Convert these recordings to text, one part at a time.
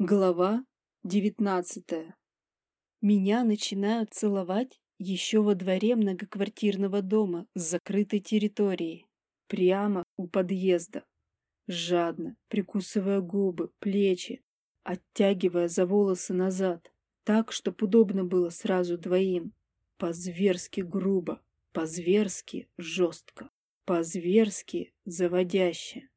Глава девятнадцатая. Меня начинают целовать еще во дворе многоквартирного дома с закрытой территорией, прямо у подъезда, жадно прикусывая губы, плечи, оттягивая за волосы назад, так, чтоб удобно было сразу двоим, по-зверски грубо, по-зверски жестко, по-зверски заводяще.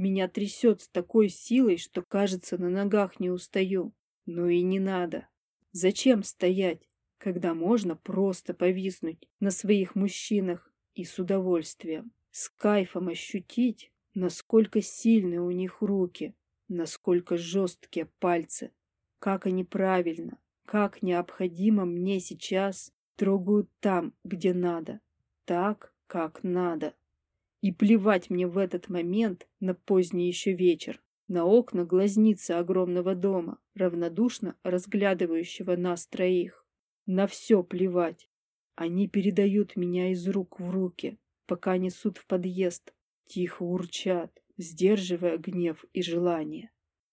Меня трясет с такой силой, что, кажется, на ногах не устаю. Но и не надо. Зачем стоять, когда можно просто повиснуть на своих мужчинах и с удовольствием, с кайфом ощутить, насколько сильны у них руки, насколько жесткие пальцы, как они правильно, как необходимо мне сейчас трогают там, где надо, так, как надо. И плевать мне в этот момент на поздний еще вечер, на окна глазницы огромного дома, равнодушно разглядывающего нас троих. На все плевать. Они передают меня из рук в руки, пока несут в подъезд, тихо урчат, сдерживая гнев и желание.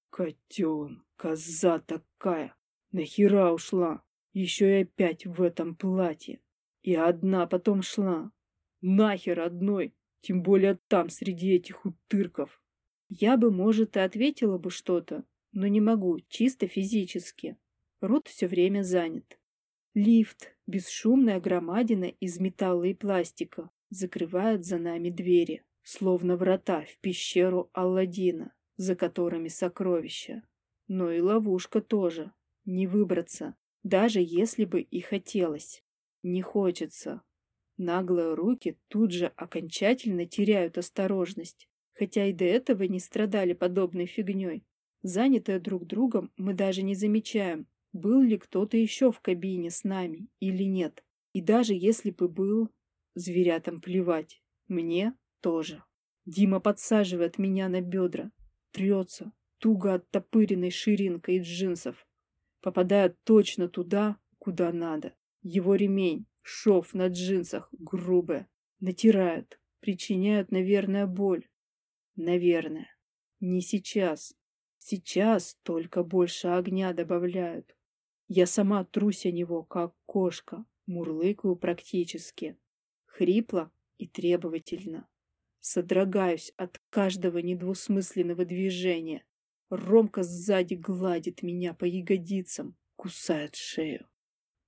Котен, коза такая, нахера ушла? Еще и опять в этом платье. И одна потом шла. Нахер одной, тем более там, среди этих утырков. Я бы, может, и ответила бы что-то, но не могу, чисто физически. Рот все время занят. Лифт, бесшумная громадина из металла и пластика, закрывает за нами двери, словно врата в пещеру Алладина, за которыми сокровища. Но и ловушка тоже. Не выбраться, даже если бы и хотелось. Не хочется. Наглые руки тут же окончательно теряют осторожность, хотя и до этого не страдали подобной фигней. Занятые друг другом, мы даже не замечаем, был ли кто-то еще в кабине с нами или нет. И даже если бы был, зверятам плевать, мне тоже. Дима подсаживает меня на бедра, трется, туго оттопыренной ширинкой из джинсов, попадает точно туда, куда надо. Его ремень, Шов на джинсах, грубые. Натирают, причиняют, наверное, боль. Наверное. Не сейчас. Сейчас только больше огня добавляют. Я сама трусь о него, как кошка, мурлыкаю практически. Хрипло и требовательно. Содрогаюсь от каждого недвусмысленного движения. Ромка сзади гладит меня по ягодицам, кусает шею.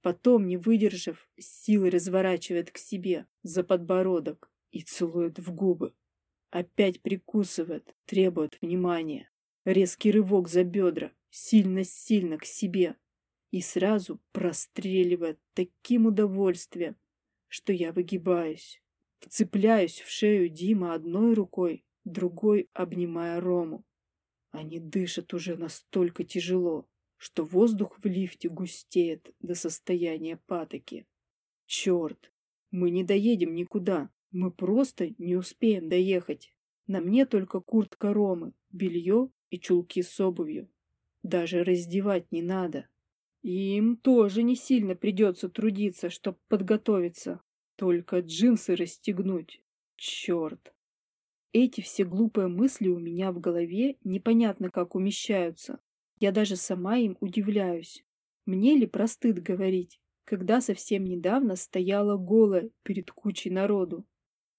Потом, не выдержав, силой разворачивает к себе за подбородок и целует в губы. Опять прикусывает, требует внимания. Резкий рывок за бедра, сильно-сильно к себе. И сразу простреливает таким удовольствием, что я выгибаюсь. Вцепляюсь в шею Дима одной рукой, другой обнимая Рому. Они дышат уже настолько тяжело, что воздух в лифте густеет до состояния патоки. Черт, мы не доедем никуда, мы просто не успеем доехать. На мне только куртка Ромы, белье и чулки с обувью. Даже раздевать не надо. Им тоже не сильно придется трудиться, чтобы подготовиться. Только джинсы расстегнуть. Черт. Эти все глупые мысли у меня в голове непонятно как умещаются. Я даже сама им удивляюсь. Мне ли простыд говорить, когда совсем недавно стояла голая перед кучей народу,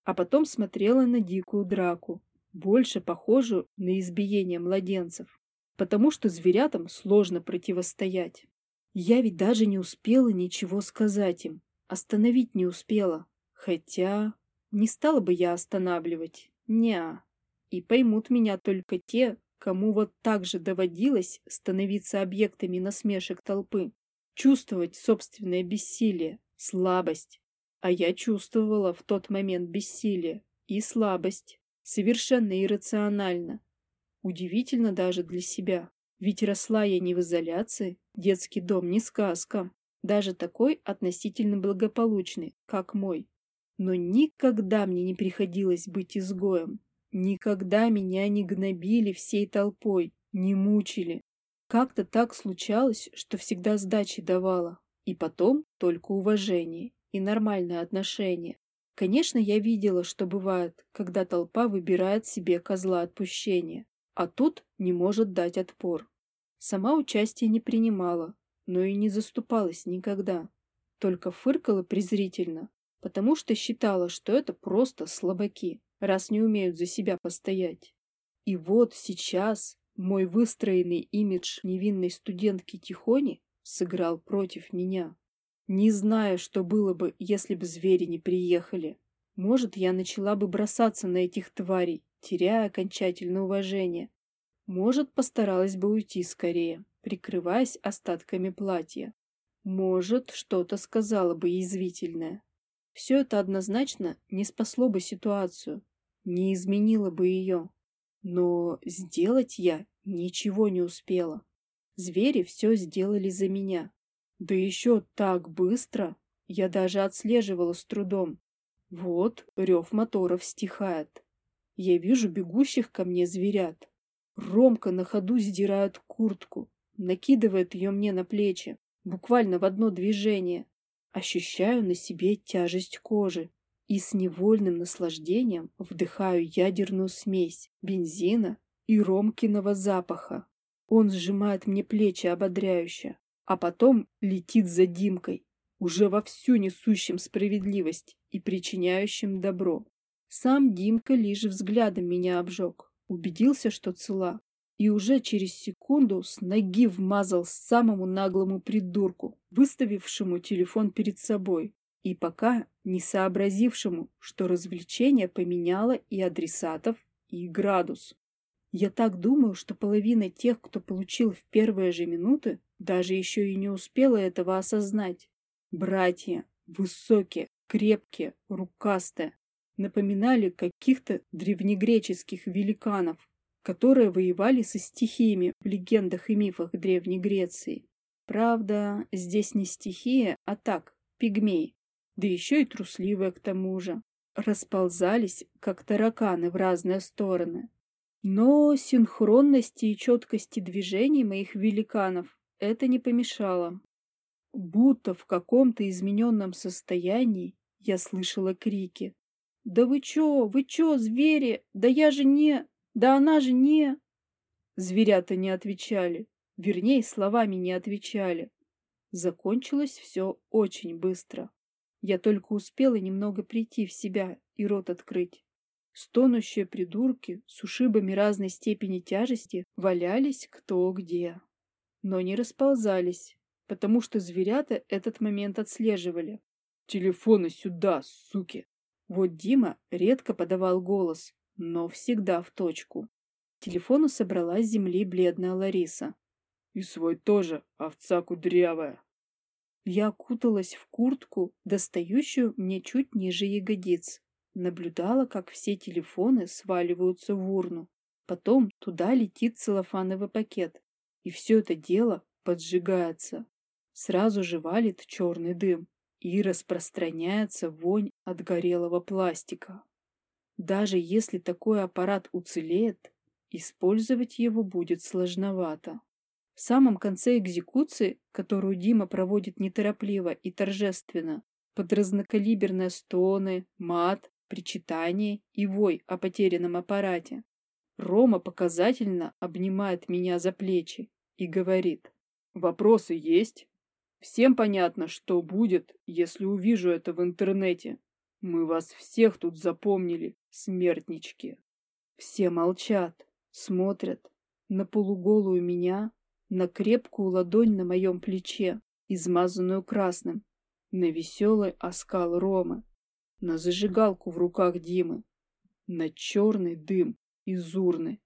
а потом смотрела на дикую драку, больше похожую на избиение младенцев, потому что зверятам сложно противостоять. Я ведь даже не успела ничего сказать им, остановить не успела, хотя не стала бы я останавливать, неа. И поймут меня только те, кому вот так же доводилось становиться объектами насмешек толпы, чувствовать собственное бессилие, слабость. А я чувствовала в тот момент бессилие и слабость, совершенно иррационально. Удивительно даже для себя, ведь росла я не в изоляции, детский дом не сказка, даже такой относительно благополучный, как мой. Но никогда мне не приходилось быть изгоем, Никогда меня не гнобили всей толпой, не мучили. Как-то так случалось, что всегда сдачи давала. И потом только уважение и нормальное отношение. Конечно, я видела, что бывает, когда толпа выбирает себе козла отпущения, а тут не может дать отпор. Сама участия не принимала, но и не заступалась никогда. Только фыркала презрительно, потому что считала, что это просто слабаки, раз не умеют за себя постоять. И вот сейчас мой выстроенный имидж невинной студентки Тихони сыграл против меня. Не знаю, что было бы, если бы звери не приехали. Может, я начала бы бросаться на этих тварей, теряя окончательно уважение. Может, постаралась бы уйти скорее, прикрываясь остатками платья. Может, что-то сказала бы язвительное. Все это однозначно не спасло бы ситуацию, не изменило бы ее. Но сделать я ничего не успела. Звери все сделали за меня. Да еще так быстро. Я даже отслеживала с трудом. Вот рев моторов стихает. Я вижу бегущих ко мне зверят. Ромка на ходу сдирает куртку, накидывает ее мне на плечи, буквально в одно движение. Ощущаю на себе тяжесть кожи и с невольным наслаждением вдыхаю ядерную смесь бензина и ромкиного запаха. Он сжимает мне плечи ободряюще, а потом летит за Димкой, уже вовсю несущим справедливость и причиняющим добро. Сам Димка лишь взглядом меня обжег, убедился, что цела, и уже через секунду с ноги вмазал самому наглому придурку, выставившему телефон перед собой, и пока не сообразившему, что развлечение поменяло и адресатов, и градус. Я так думаю, что половина тех, кто получил в первые же минуты, даже еще и не успела этого осознать. Братья, высокие, крепкие, рукастые, напоминали каких-то древнегреческих великанов, которые воевали со стихиями в легендах и мифах Древней Греции. Правда, здесь не стихия, а так, пигмей, да еще и трусливые к тому же. Расползались, как тараканы, в разные стороны. Но синхронности и четкости движений моих великанов это не помешало. Будто в каком-то измененном состоянии я слышала крики. «Да вы чё, вы чё, звери? Да я же не... Да она же не...» Зверята не отвечали, вернее, словами не отвечали. Закончилось все очень быстро. Я только успела немного прийти в себя и рот открыть. Стонущие придурки с ушибами разной степени тяжести валялись кто где. Но не расползались, потому что зверята этот момент отслеживали. «Телефоны сюда, суки!» Вот Дима редко подавал голос, но всегда в точку. Телефону собралась с земли бледная Лариса. «И свой тоже, овца кудрявая!» Я окуталась в куртку, достающую мне чуть ниже ягодиц. Наблюдала, как все телефоны сваливаются в урну. Потом туда летит целлофановый пакет. И все это дело поджигается. Сразу же валит черный дым и распространяется вонь от горелого пластика. Даже если такой аппарат уцелеет, использовать его будет сложновато. В самом конце экзекуции, которую Дима проводит неторопливо и торжественно, под разнокалиберные стоны, мат, причитание и вой о потерянном аппарате, Рома показательно обнимает меня за плечи и говорит, «Вопросы есть? Всем понятно, что будет, если увижу это в интернете. Мы вас всех тут запомнили, смертнички». Все молчат, смотрят на полуголую меня, на крепкую ладонь на моем плече, измазанную красным, на веселый оскал Ромы, на зажигалку в руках Димы, на черный дым из урны.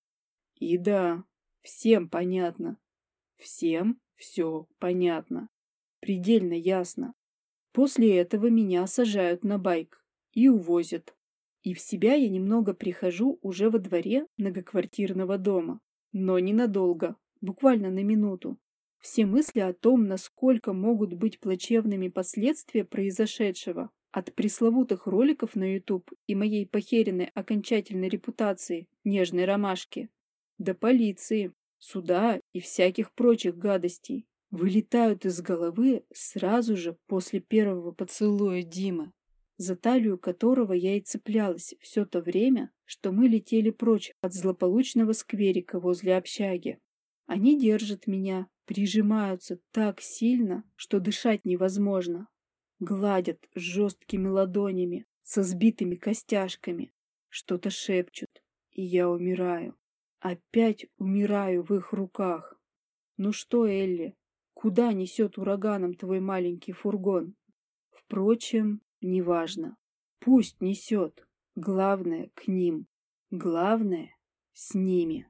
И да, всем понятно. Всем все понятно. Предельно ясно. После этого меня сажают на байк и увозят. И в себя я немного прихожу уже во дворе многоквартирного дома. Но ненадолго буквально на минуту. Все мысли о том, насколько могут быть плачевными последствия произошедшего от пресловутых роликов на YouTube и моей похеренной окончательной репутации нежной ромашки, до полиции, суда и всяких прочих гадостей, вылетают из головы сразу же после первого поцелуя Димы, за талию которого я и цеплялась все то время, что мы летели прочь от злополучного скверика возле общаги. Они держат меня, прижимаются так сильно, что дышать невозможно. Гладят жесткими ладонями, со сбитыми костяшками. Что-то шепчут, и я умираю. Опять умираю в их руках. Ну что, Элли, куда несет ураганом твой маленький фургон? Впрочем, неважно. Пусть несет. Главное — к ним. Главное — с ними.